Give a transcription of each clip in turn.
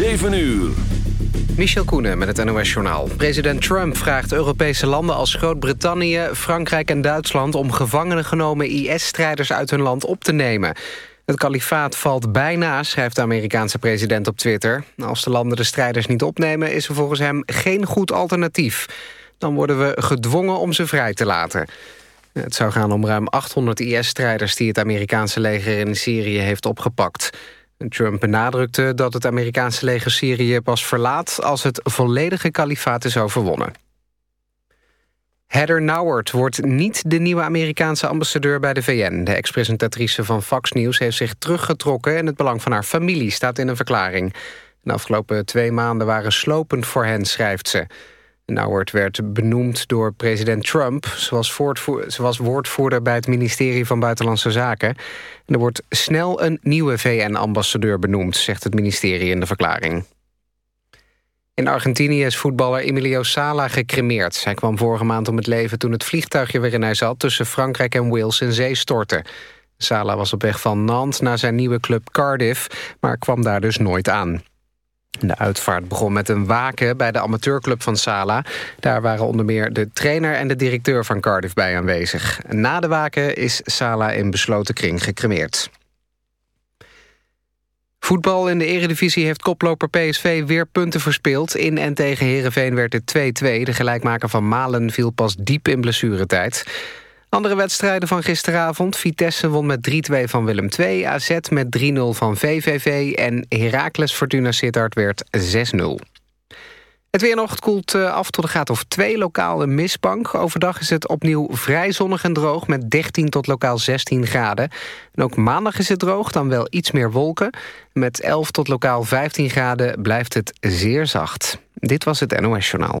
7 uur. Michel Koenen met het NOS-journaal. President Trump vraagt Europese landen als Groot-Brittannië, Frankrijk en Duitsland... om gevangenen genomen IS-strijders uit hun land op te nemen. Het kalifaat valt bijna, schrijft de Amerikaanse president op Twitter. Als de landen de strijders niet opnemen... is er volgens hem geen goed alternatief. Dan worden we gedwongen om ze vrij te laten. Het zou gaan om ruim 800 IS-strijders... die het Amerikaanse leger in Syrië heeft opgepakt. Trump benadrukte dat het Amerikaanse leger Syrië pas verlaat... als het volledige kalifaat is overwonnen. Heather Nauert wordt niet de nieuwe Amerikaanse ambassadeur bij de VN. De ex-presentatrice van Fox News heeft zich teruggetrokken... in het belang van haar familie, staat in een verklaring. De afgelopen twee maanden waren slopend voor hen, schrijft ze. Nauert werd benoemd door president Trump. Ze was, woordvoerder bij het ministerie van Buitenlandse Zaken. En er wordt snel een nieuwe VN-ambassadeur benoemd... zegt het ministerie in de verklaring. In Argentinië is voetballer Emilio Sala gecremeerd. Hij kwam vorige maand om het leven toen het vliegtuigje waarin hij zat... tussen Frankrijk en Wales in zee stortte. Sala was op weg van Nantes naar zijn nieuwe club Cardiff... maar kwam daar dus nooit aan. De uitvaart begon met een waken bij de amateurclub van Sala. Daar waren onder meer de trainer en de directeur van Cardiff bij aanwezig. Na de waken is Sala in besloten kring gecremeerd. Voetbal in de eredivisie heeft koploper PSV weer punten verspeeld. In en tegen Herenveen werd het 2-2. De gelijkmaker van Malen viel pas diep in blessuretijd. Andere wedstrijden van gisteravond. Vitesse won met 3-2 van Willem II. AZ met 3-0 van VVV. En Heracles Fortuna Sittard werd 6-0. Het weer nog koelt eh, af tot de graad of 2 lokaal mistbank. Overdag is het opnieuw vrij zonnig en droog met 13 tot lokaal 16 graden. En ook maandag is het droog, dan wel iets meer wolken. Met 11 tot lokaal 15 graden blijft het zeer zacht. Dit was het NOS Journaal.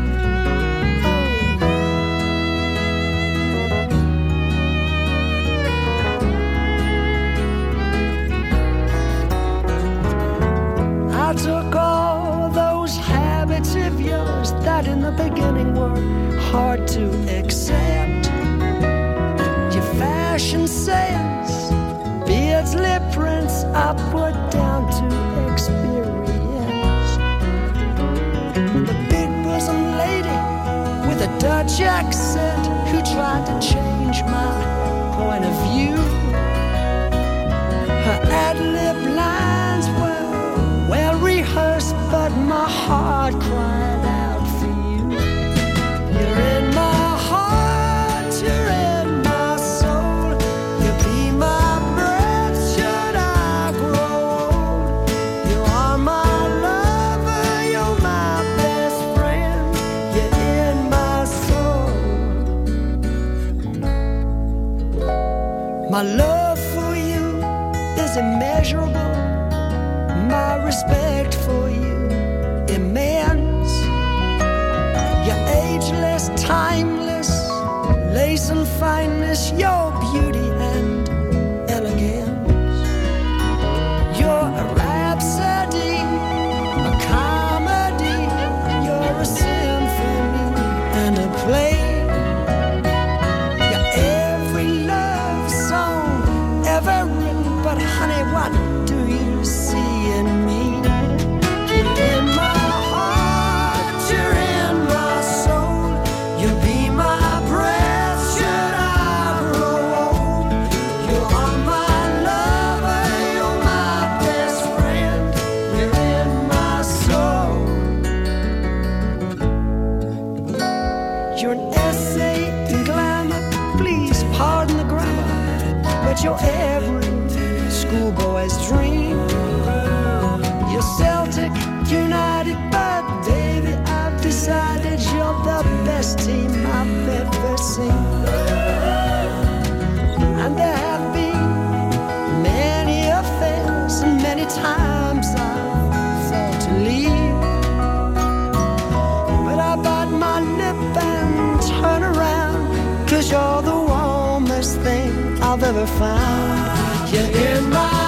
the beginning were hard to accept. Your fashion sales, beards, lip prints, upward down to experience. The big bosom lady with a Dutch accent who tried to change my point of view. never found. you in my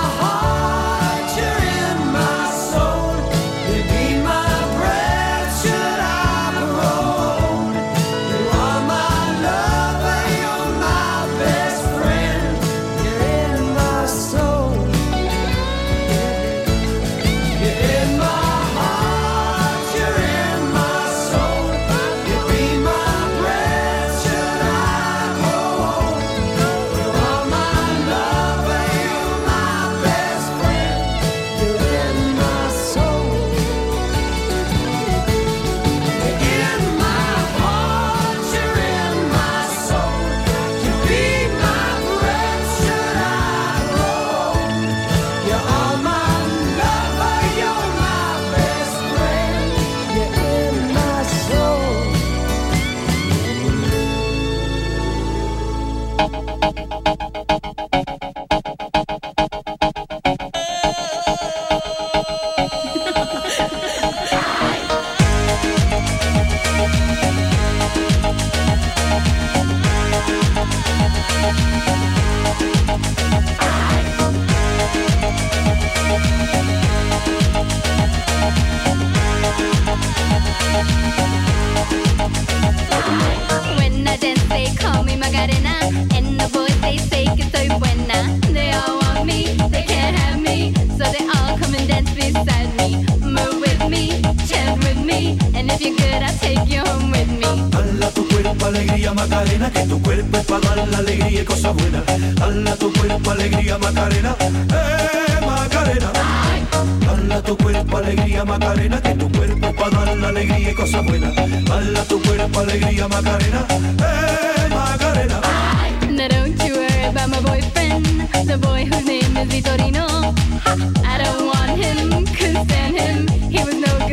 Tu cuerpo alegría Macarena, eh Macarena. Tu cuerpo alegría Macarena, que tu cuerpo dar la alegría y cosas buenas. Tu cuerpo alegría Macarena, eh Macarena. Now don't you worry about my boyfriend, the boy whose name is Vitorino. I don't want him, couldn't stand him, he was no good.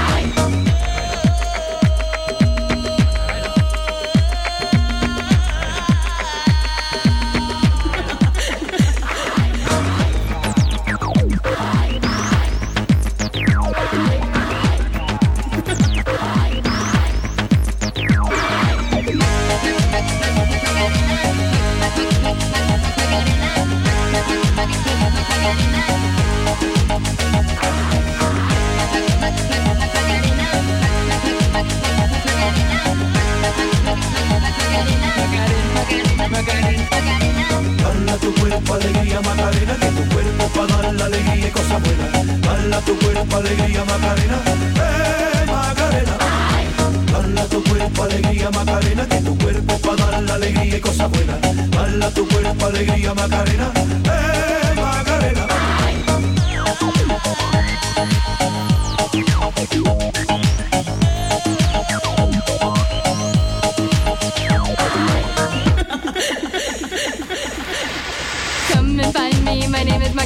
Alegría y cosas buenas. Dala tu cuerpo alegría Macarena, eh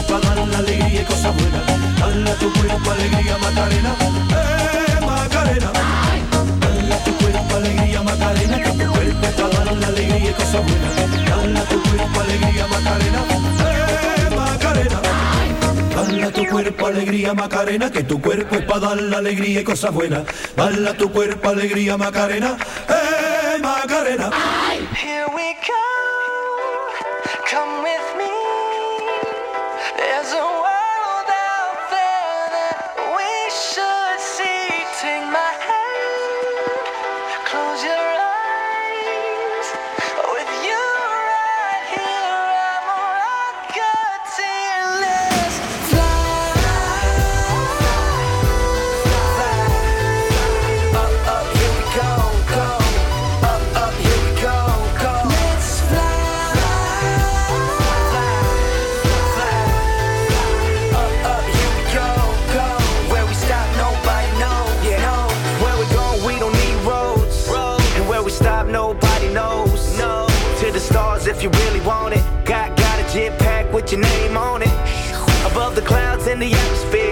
para dar la alegría y cosas buenas. Tu cuerpo alegría Macarena, eh Macarena. Tu cuerpo alegría Macarena, que tu cuerpo dar la alegría y cosas buenas. Tu cuerpo alegría Macarena, eh Macarena. Tu cuerpo alegría Macarena, que tu cuerpo es para dar la alegría y cosas buenas. Tu cuerpo alegría Macarena, eh Macarena. Here we go. Your name on it. Above the clouds in the atmosphere.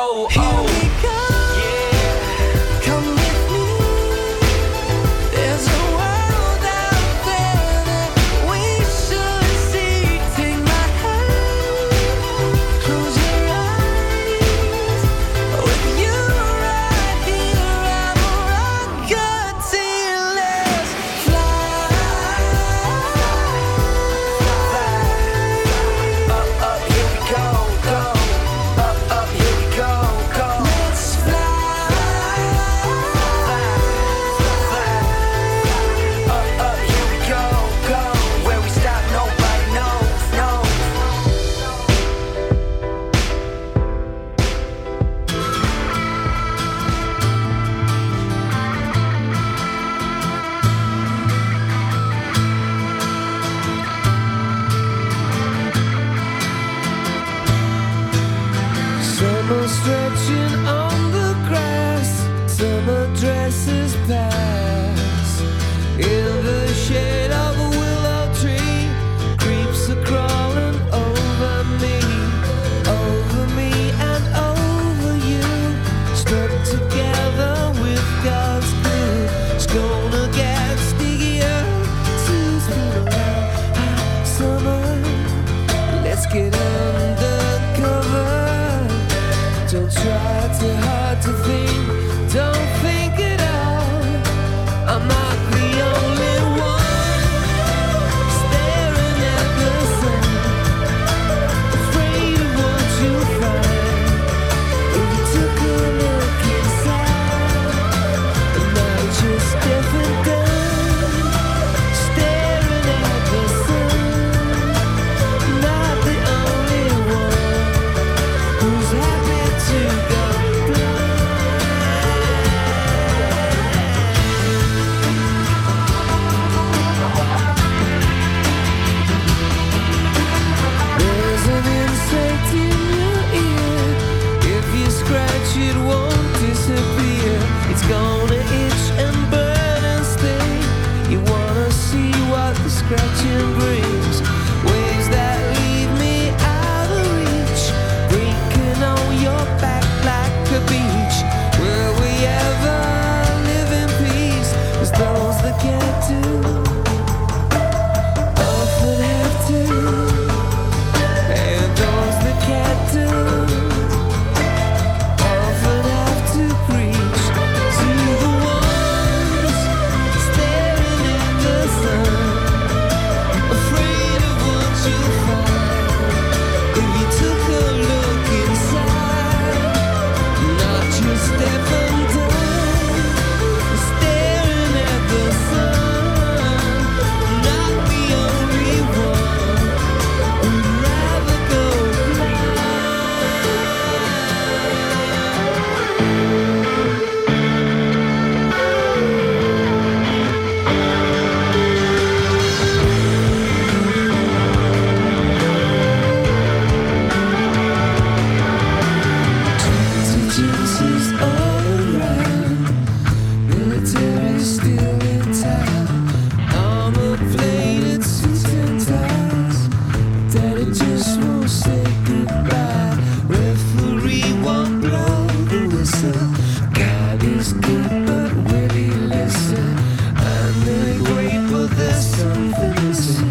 but will he listen? I'm really grateful there's something missing.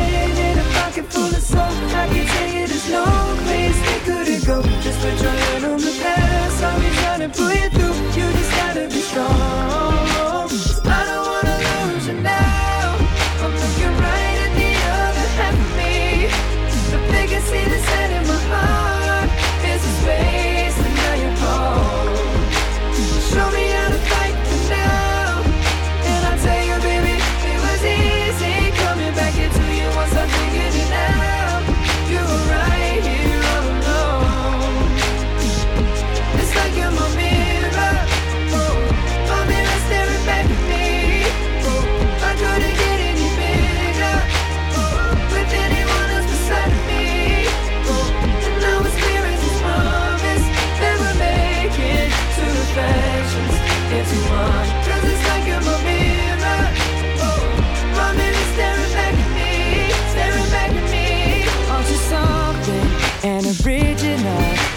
I can place we couldn't go. Just put your hand on the past. I'll be trying to pull you through. You just gotta be strong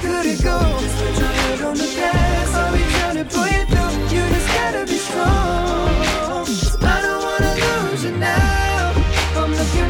could it go Just put your head on the past I'll be trying to pull you through You just gotta be strong. I don't wanna lose you now. I'm looking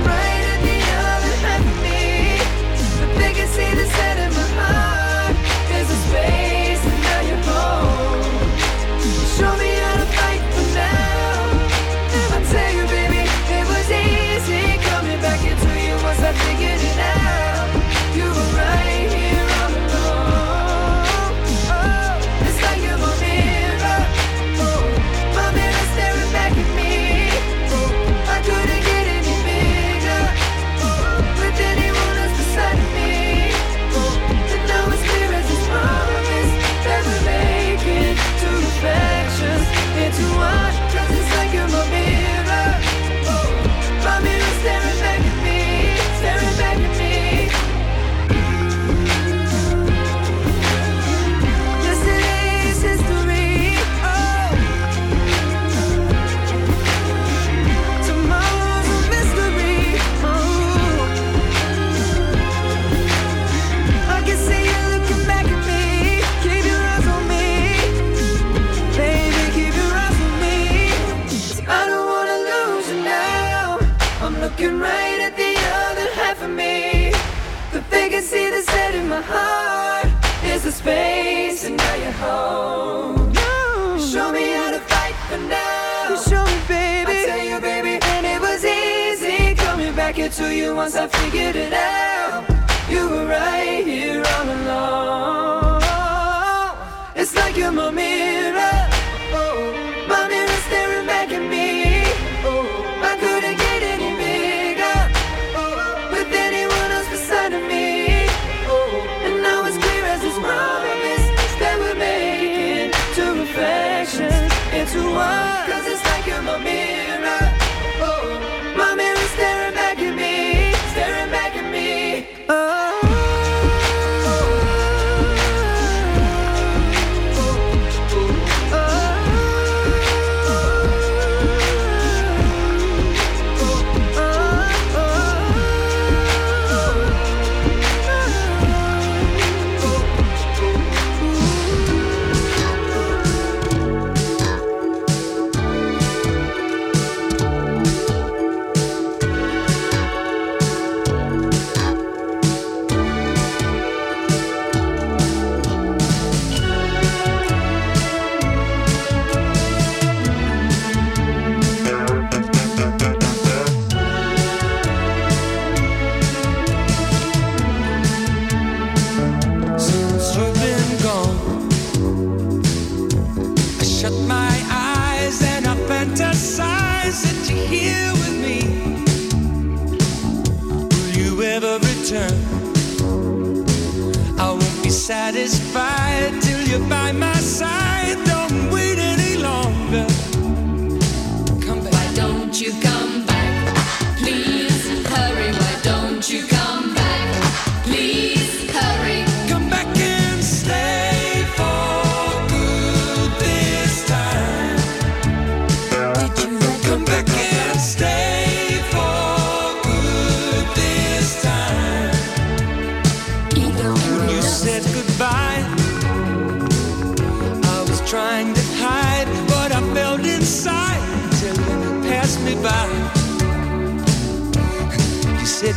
space and now you're home. Show me how to fight for now. Show me, baby. I tell you, baby And it was easy coming back into you once I figured it out. You were right here all along. It's like you're my mirror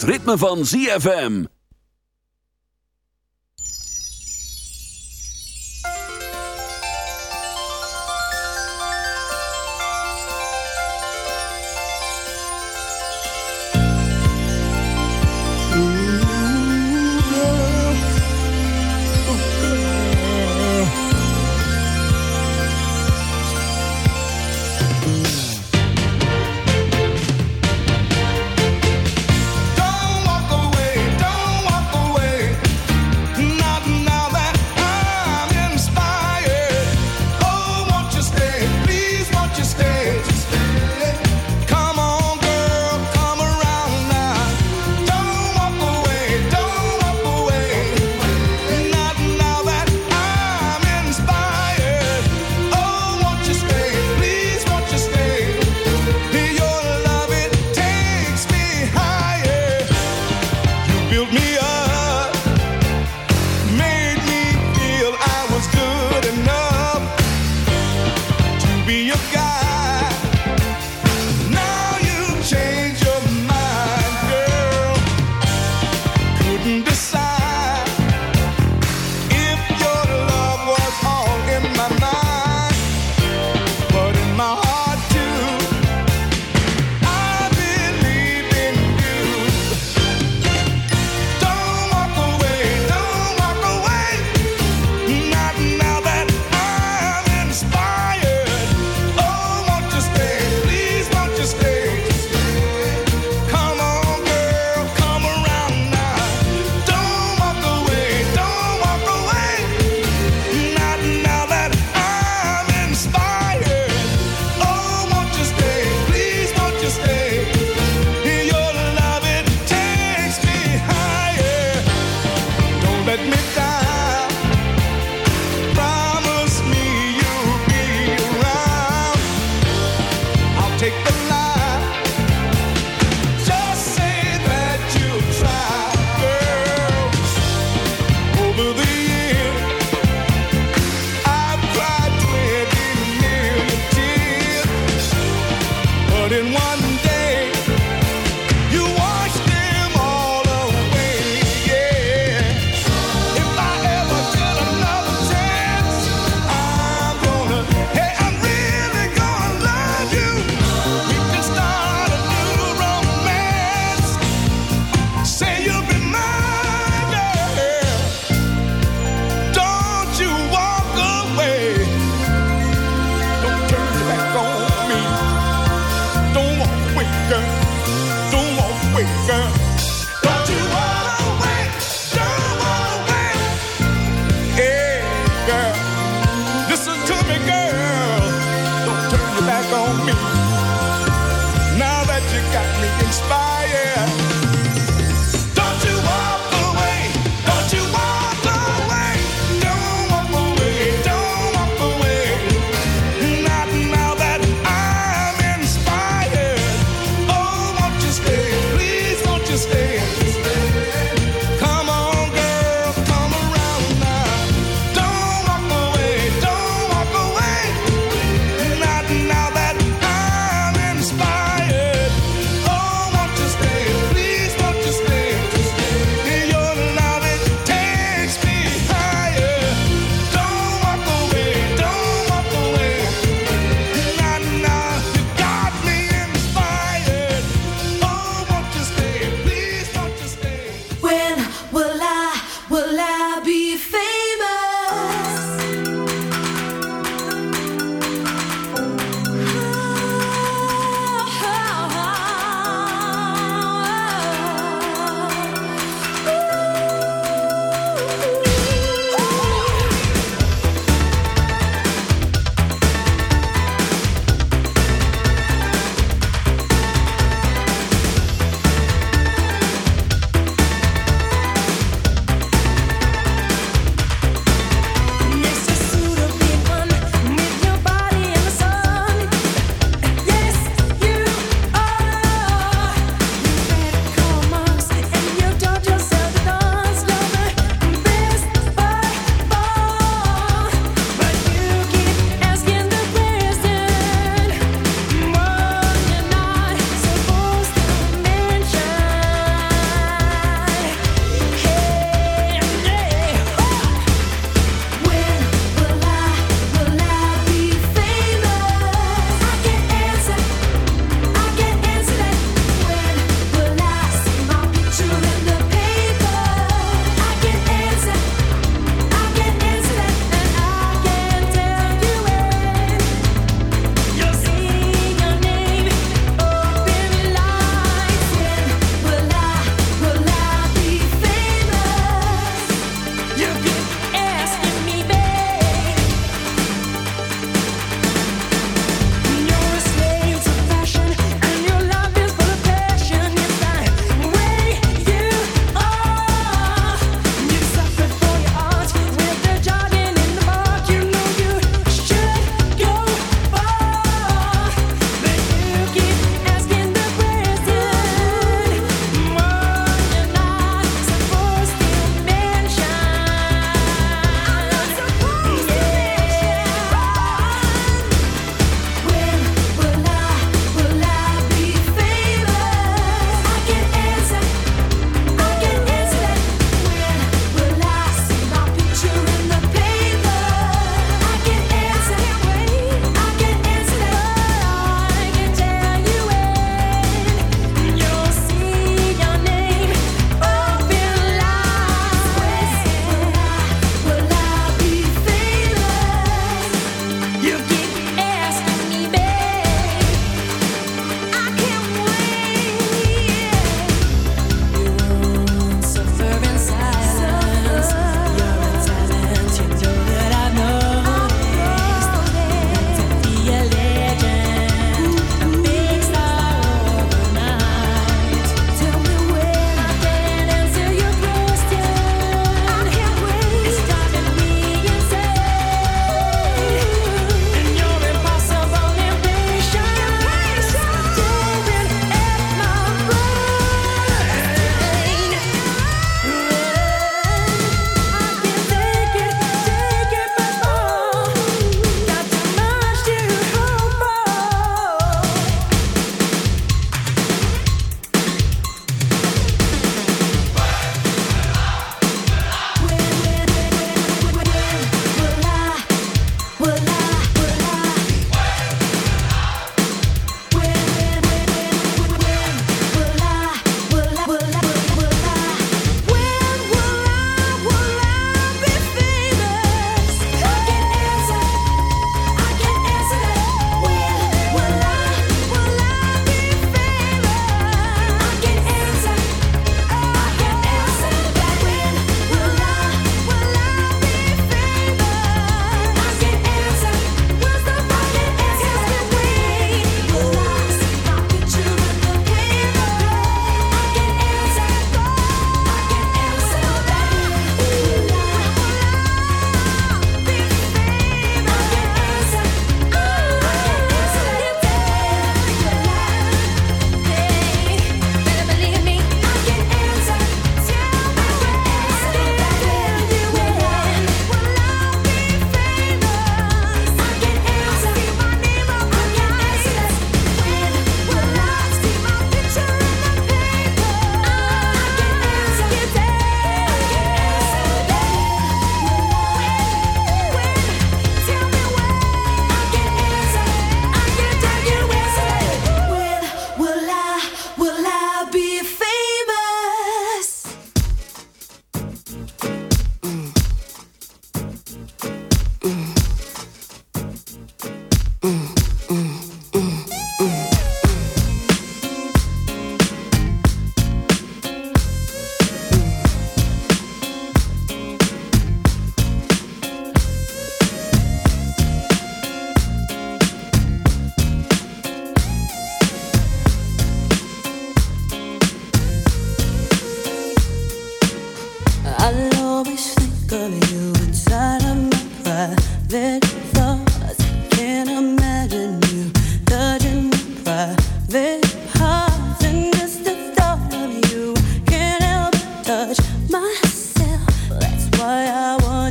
het ritme van ZFM.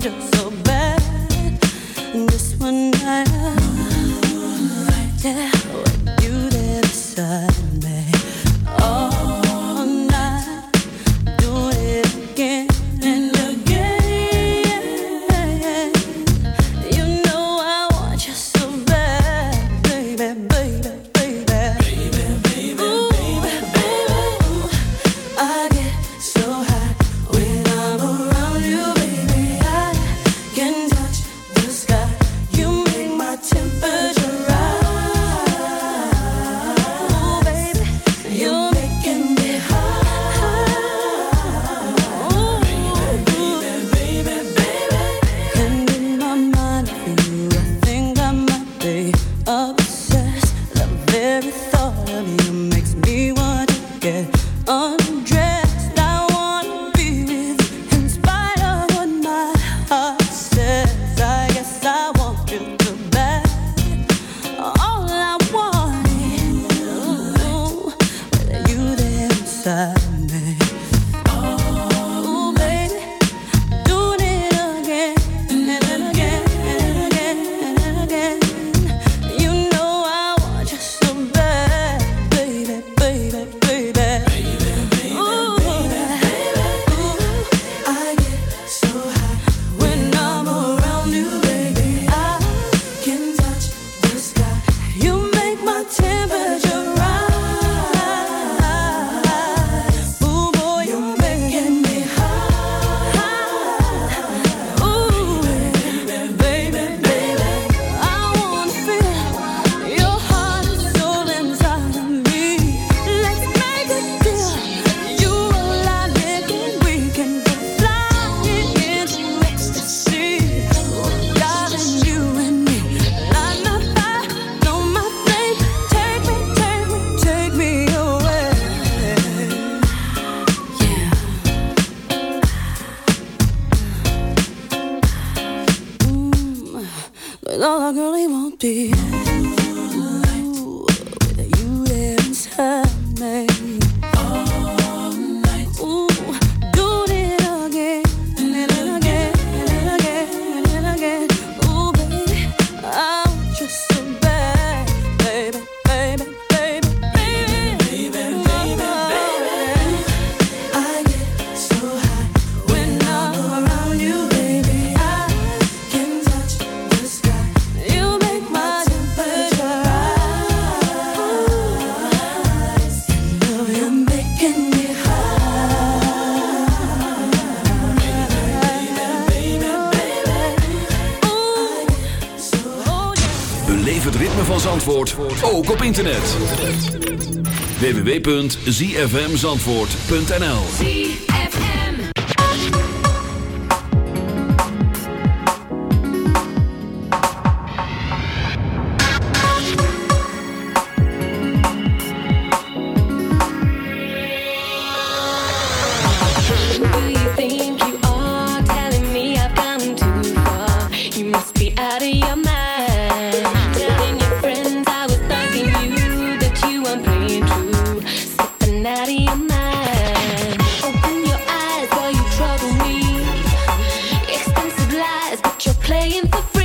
wonderful bad. This one night, yeah. www.zfmzandvoort.nl playing for free.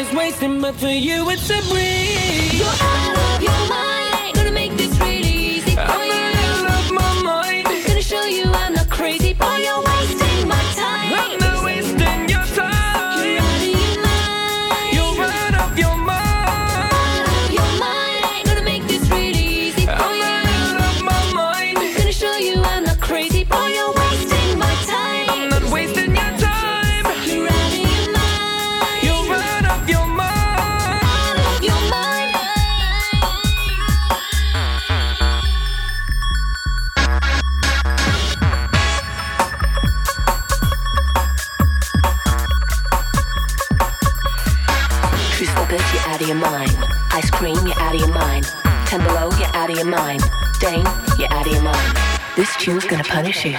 is wasting, but for you it's a breeze. You're out of your mind. This tune's gonna punish you.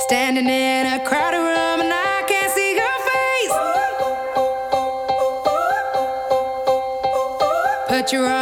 Standing in a crowded room and I can't see your face. Put your arm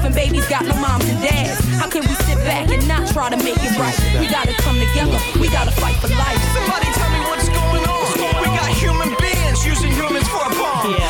orphan babies got no moms and dads. How can we sit back and not try to make it right? We gotta come together, we gotta fight for life. Somebody tell me what's going on. We got human beings using humans for a bomb. Yeah.